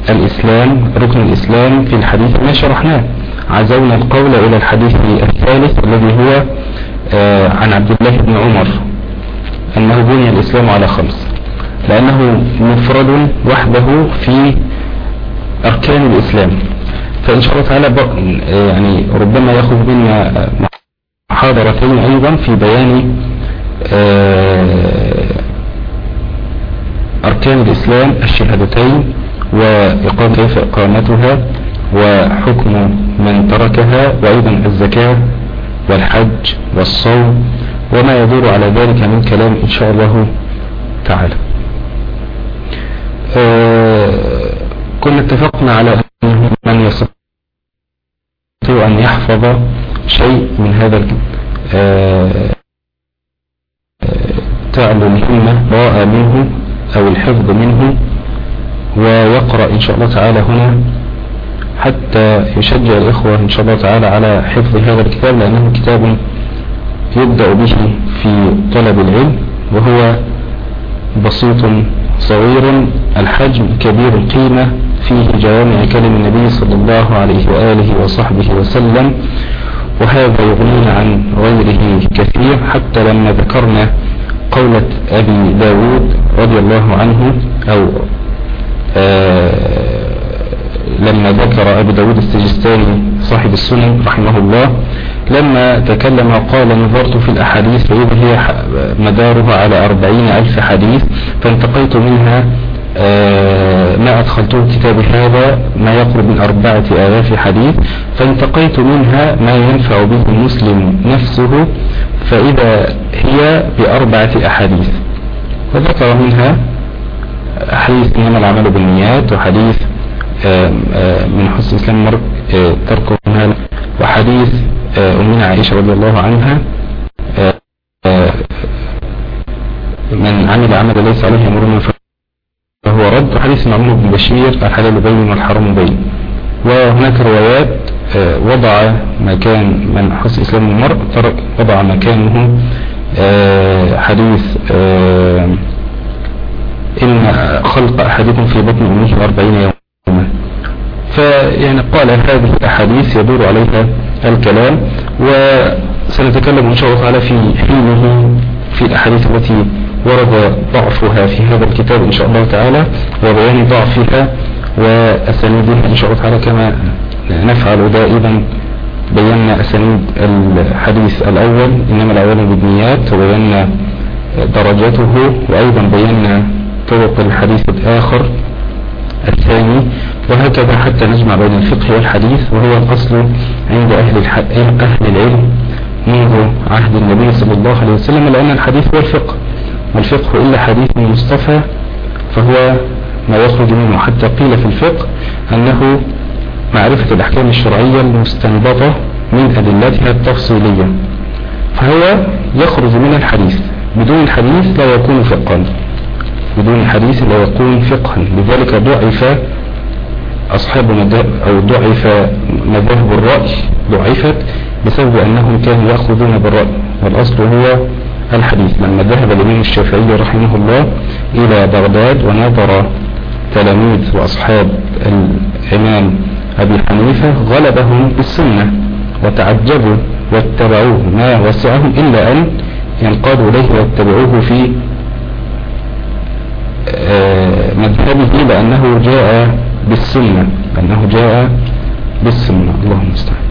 الإسلام ركن الإسلام في الحديث ما شرحناه. عزونا القول إلى الحديث الثالث الذي هو آه، عن عبد الله بن عمر أنه بني الإسلام على خمس لأنه مفرد وحده في أركان الإسلام. فإن شاء الله تعالى يعني ربما يأخذ منا محاضرتين أيضا في بيان آه، أركان الإسلام الشهادتين وإقامة كيف إقامتها وحكم من تركها وأيضا الزكاة والحج والصوم وما يدور على ذلك من كلام إن شاء الله تعالى. آه، كنا اتفقنا على من يستطيع أن يحفظ شيء من هذا آه، تعلو راء منه أو الحفظ منه ويقرأ إن شاء الله تعالى هنا حتى يشجع الإخوة إن شاء الله تعالى على حفظ هذا الكتاب لأنه كتاب يبدأ به في طلب العلم وهو بسيط صغير الحجم كبير القيمة فيه جوامع كلم النبي صلى الله عليه وآله وصحبه وسلم وهذا يغنينا عن غيره كثير حتى لما ذكرنا قولة أبي داود رضي الله عنه أو آه لما ذكر أبو داود السجستاني صاحب السنن رحمه الله لما تكلم قال نظرت في الأحاديث فإذا هي مدارها على أربعين ألف حديث فانتقيت منها ما أدخلته كتاب هذا ما يقرب من أربعة آلاف حديث فانتقيت منها ما ينفع به المسلم نفسه فإذا هي بأربعة أحاديث. وذكر منها حديث إنما العمل بالنيات وحديث آه، آه، من حسن إسلام مرء تركه وحديث أمنا عائشة رضي الله عنها من عمل عمل ليس عليه أمرنا رد حديث معمر بن بشير الحلال بين والحرام بين. وهناك روايات آه، وضع مكان من حسن إسلام المرء وضع مكانه آه، حديث آه، إن خلق أحدكم في بطن أمه أربعين يوما. فيعني قال هذه الأحاديث يدور عليها الكلام وسنتكلم إن شاء الله تعالى في حينه في الأحاديث التي ورد ضعفها في هذا الكتاب إن شاء الله تعالى وبيان ضعفها وأسانيدها إن شاء الله تعالى كما نفعل دائما. بينا أسانيد الحديث الأول إنما الأول بالنيات وبينا درجاته وأيضا بينا طرق الحديث الآخر الثاني. وهكذا حتى نجمع بين الفقه والحديث وهو الأصل عند أهل, أهل العلم منذ عهد النبي صلى الله عليه وسلم لأن الحديث هو الفقه. والفقه إلا حديث مصطفى فهو ما يخرج منه. حتى قيل في الفقه أنه معرفة الأحكام الشرعية المستنبطة من أدلتها التفصيلية. فهو يخرج من الحديث. بدون الحديث لا يكون فقها. بدون الحديث لا يكون فقها. لذلك ضعف أصحاب أو ضعف مذاهب الرأي ضعفت بسبب أنهم كانوا يأخذون بالرأي. والأصل هو الحديث لما ذهب الإمام الشافعي رحمه الله إلى بغداد ونظر تلاميذ وأصحاب الإمام أبي حنيفة غلبهم بالسنة وتعجبوا واتبعوه ما وسعهم إلا أن ينقادوا إليه واتبعوه في آه، مذهبه لأنه جاء بالسنة لأنه جاء بالسنة. اللهم المستعان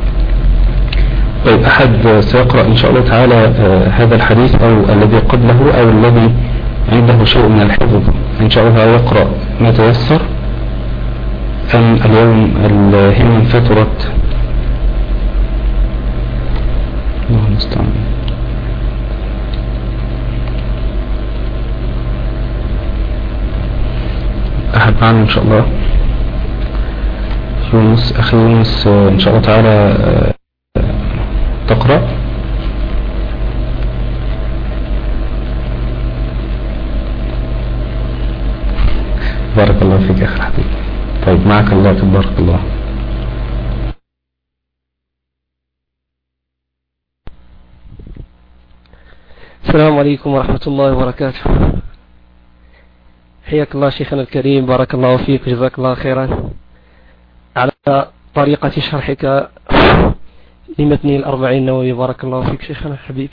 طيب أحد سيقرأ إن شاء الله تعالى آه، هذا الحديث أو الذي قبله أو الذي عنده شيء من الحفظ. إن شاء الله يقرأ ما تيسر. أم اليوم الهم فترت الله المستعان أحد معنا إن شاء الله. يونس أخي يونس إن شاء الله تعالى آه، تقرأ؟ بارك الله فيك يا أخي طيب معك الله تبارك الله. السلام عليكم ورحمة الله وبركاته. حياك الله شيخنا الكريم بارك الله فيك جزاك الله خيرا. على طريقة شرحك لمتن الأربعين النووي. بارك الله فيك شيخنا الحبيب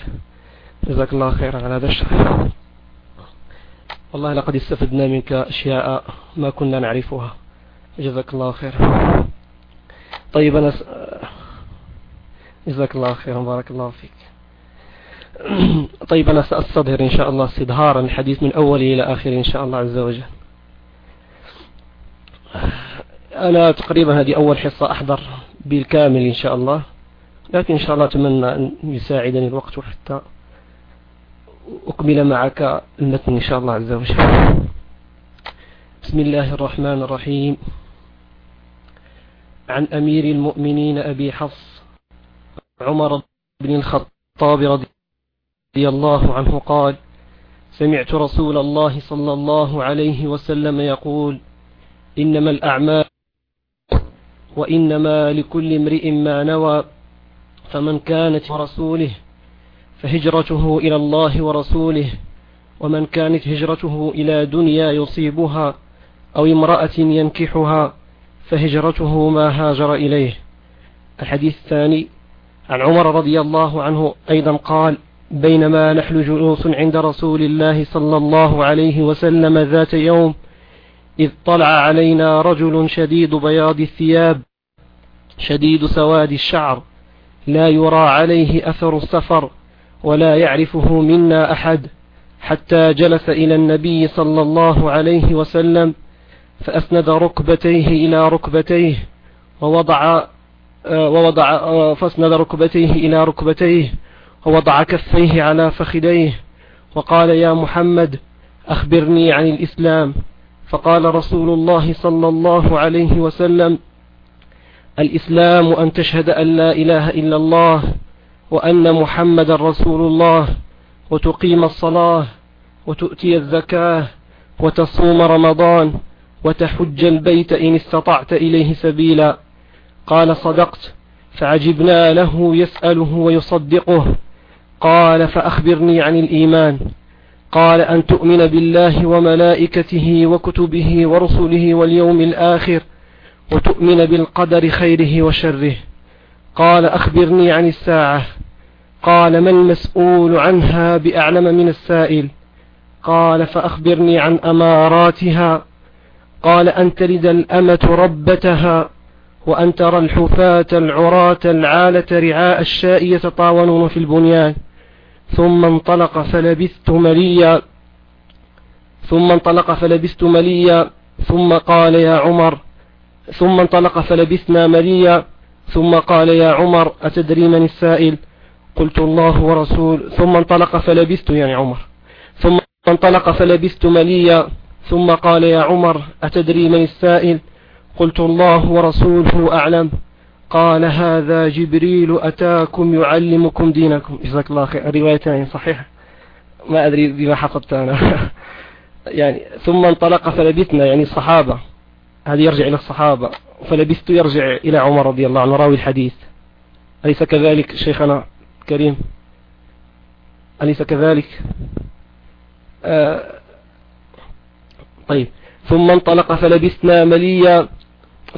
جزاك الله خيرا على هذا الشرح. والله لقد استفدنا منك أشياء ما كنا نعرفها. جزاك الله خيرا. طيب أنا س... جزاك الله خيرا. بارك الله فيك. طيب أنا سأستظهر إن شاء الله استظهارا الحديث من أوله إلى آخره إن شاء الله عز وجل. أنا تقريبا هذه أول حصة أحضر بالكامل إن شاء الله. لكن إن شاء الله أتمنى أن يساعدني الوقت حتى أكمل معك المتن إن شاء الله عز وجل. بسم الله الرحمن الرحيم. عن أمير المؤمنين أبي حفص عمر بن الخطاب رضي الله عنه قال سمعت رسول الله صلى الله عليه وسلم يقول إنما الأعمال وإنما لكل امرئ ما نوى فمن كانت رسوله فهجرته إلى الله ورسوله ومن كانت هجرته إلى دنيا يصيبها أو امرأة ينكحها فهجرته ما هاجر إليه. الحديث الثاني عن عمر رضي الله عنه أيضا قال بينما نحن جلوس عند رسول الله صلى الله عليه وسلم ذات يوم إذ طلع علينا رجل شديد بياض الثياب شديد سواد الشعر لا يرى عليه أثر السفر ولا يعرفه منا أحد. حتى جلس إلى النبي صلى الله عليه وسلم فأسند ركبتيه إلى ركبتيه ووضع آه، ووضع آه، فأسند ركبتيه إلى ركبتيه ووضع كفيه على فخديه وقال يا محمد أخبرني عن الإسلام. فقال رسول الله صلى الله عليه وسلم الإسلام أن تشهد أن لا إله إلا الله وأن محمد رسول الله وتقيم الصلاة وتؤتي الزكاة وتصوم رمضان وتحج البيت إن استطعت إليه سبيلا. قال صدقت فعجبنا له يسأله ويصدقه. قال فأخبرني عن الإيمان. قال أن تؤمن بالله وملائكته وكتبه ورسله واليوم الآخر وتؤمن بالقدر خيره وشره. قال أخبرني عن الساعة. قال ما المسؤول عنها بأعلم من السائل؟ قال فأخبرني عن أماراتها. قال أن تلد الأمة ربتها وأن ترى الحفاة العراة العالة رعاء الشاء يتطاولون في البنيان. ثم انطلق فلبثت مليا. ثم انطلق فلبثت مليا. ثم قال يا عمر ثم انطلق فلبثنا مليا ثم قال يا عمر أتدري من السائل؟ قلت الله ورسول. ثم انطلق فلبثت يعني عمر. ثم انطلق فلبثت مليا ثم قال يا عمر أتدري من السائل؟ قلت الله ورسوله أعلم. قال هذا جبريل أتاكم يعلمكم دينكم. جزاك الله خير. الروايتين صحيحة. ما أدري بما حفظت أنا. يعني ثم انطلق فلبثنا يعني الصحابة هذا يرجع إلى الصحابة فلبثت يرجع إلى عمر رضي الله عنه راوي الحديث. أليس كذلك شيخنا كريم أليس كذلك؟ آه طيب. ثم انطلق فلبثنا مليا.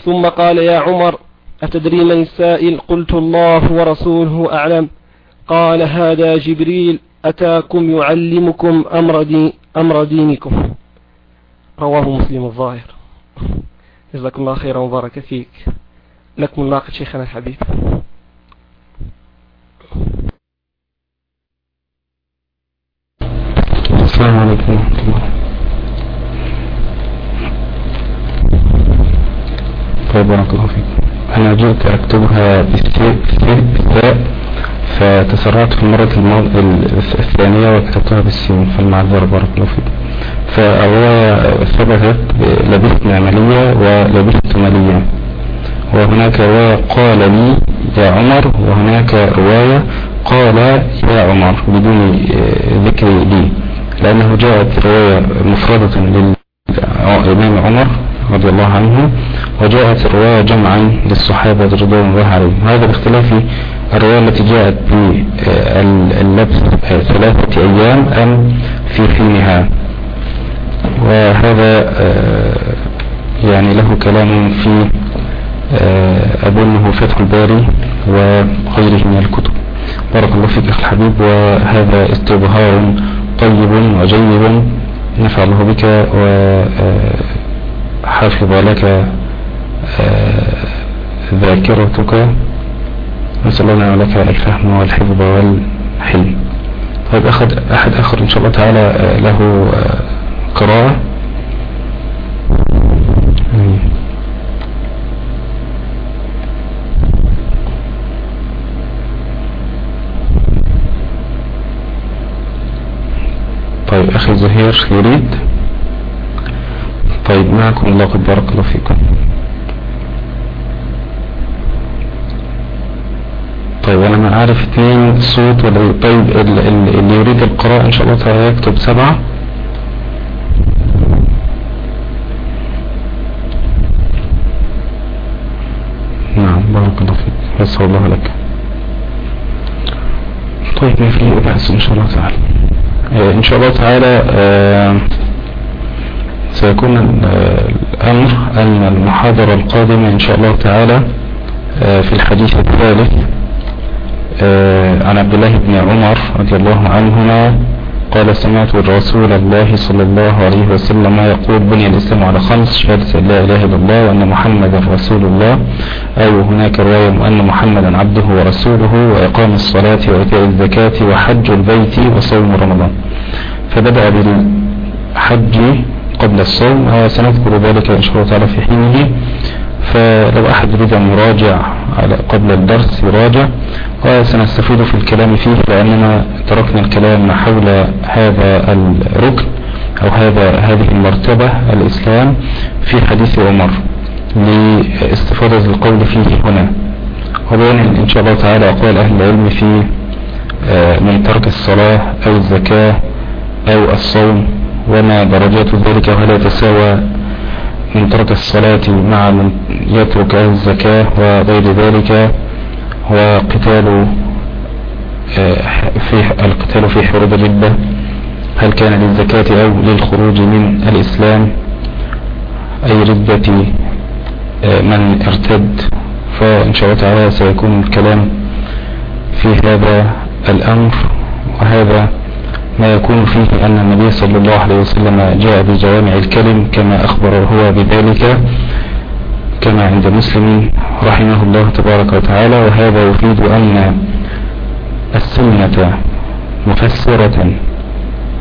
ثم قال يا عمر أتدري من السائل قلت الله ورسوله أعلم. قال هذا جبريل أتاكم يعلمكم أمر, دي أمر دينكم. رواه مسلم الظاهر. جزاكم الله خيرا وبارك فيك. لكم اللاقة شيخنا الحبيب. السلام عليكم ورحمة الله. طيب بارك الله فيك. أنا جئت أكتبها بالثاء فتسرعت في المرة الثانية وكتبتها بالسين فالمعذرة بارك الله فيك. فالرواية ثبتت لبثنا مليا ولبثت مليا وهناك رواية قال لي يا عمر وهناك رواية قال يا عمر بدون ذكر لي لأنه جاءت رواية مفردة للإمام عمر رضي الله عنه وجاءت الرواية جمعا للصحابة رضوان الله عليهم هذا باختلاف الرواية التي جاءت باللبس ثلاثة أيام أم في حينها. وهذا يعني له كلام في أظنه فتح الباري وغيره من الكتب. بارك الله فيك أخي الحبيب وهذا استظهار طيب وجيد نفع الله بك وحافظ لك ذاكرتك. نسأل الله لك الفهم والحفظ والحلم. طيب أحد آخر إن شاء الله تعالى له قراءة طيب أخي زهير يريد؟ طيب معكم الله قد بارك الله فيكم. طيب أنا ما عارف اثنين صوت ولا طيب اللي يريد القراءة إن شاء الله تعالى يكتب سبعة نعم بارك الله فيك يسر الله لك. طيب في بحث إن شاء الله تعالى؟ آه إن شاء الله تعالى آه سيكون الأمر أن المحاضرة القادمة إن شاء الله تعالى آه في الحديث الثالث عن عبد الله بن عمر رضي الله عنهما قال سمعت رسول الله صلى الله عليه وسلم يقول بني الإسلام على خمس شهادة لا إله إلا الله وأن محمدا رسول الله. أو هناك رواية أن محمدا عبده ورسوله وإقام الصلاة وإيتاء الزكاة وحج البيت وصوم رمضان. فبدأ بالحج قبل الصوم وسنذكر ذلك إن شاء الله تعالى في حينه. فلو أحد يريد أن يراجع قبل الدرس يراجع وسنستفيد في الكلام فيه لأننا تركنا الكلام حول هذا الركن أو هذا هذه المرتبة الإسلام في حديث عمر لاستفادة القول فيه هنا. وبين إن شاء الله تعالى أقوال أهل العلم في من ترك الصلاة أو الزكاة أو الصوم وما درجات ذلك وهل يتساوى من ترك الصلاة مع من يترك الزكاة وغير ذلك وقتال في القتال في حروب جدة هل كان للزكاة أو للخروج من الإسلام أي ردة من ارتد فإن شاء الله تعالى سيكون الكلام في هذا الأمر وهذا ما يكون فيه أن النبي صلى الله عليه وسلم جاء بجوامع الكلم كما أخبر هو بذلك كما عند مسلم رحمه الله تبارك وتعالى وهذا يفيد أن السنة مفسرة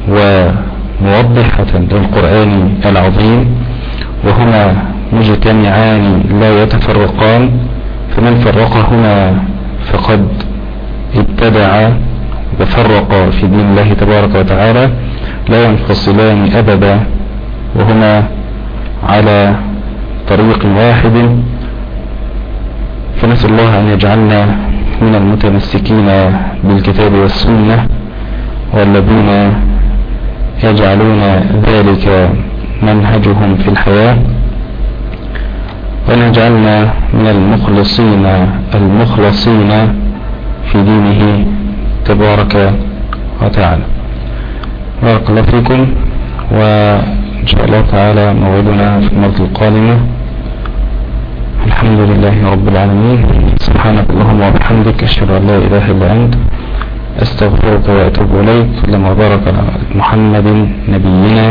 وموضحة للقرآن العظيم وهما مجتمعان لا يتفرقان فمن فرقهما فقد ابتدع وفرق في دين الله تبارك وتعالى لا ينفصلان أبدا وهما على طريق واحد. فنسأل الله أن يجعلنا من المتمسكين بالكتاب والسنة والذين يجعلون ذلك منهجهم في الحياة. وأن يجعلنا من المخلصين المخلصين في دينه تبارك وتعالى. بارك الله فيكم وإن شاء الله تعالى موعدنا في المرة القادمة. الحمد لله رب العالمين. سبحانك اللهم وبحمدك أشهد أن لا إله إلا أنت أستغفرك وأتوب إليك. لما بارك محمد نبينا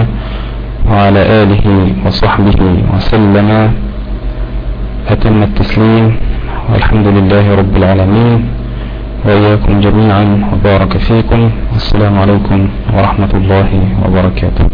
وعلى آله وصحبه وسلم أتم التسليم والحمد لله رب العالمين. وإياكم جميعا وبارك فيكم. والسلام عليكم ورحمة الله وبركاته.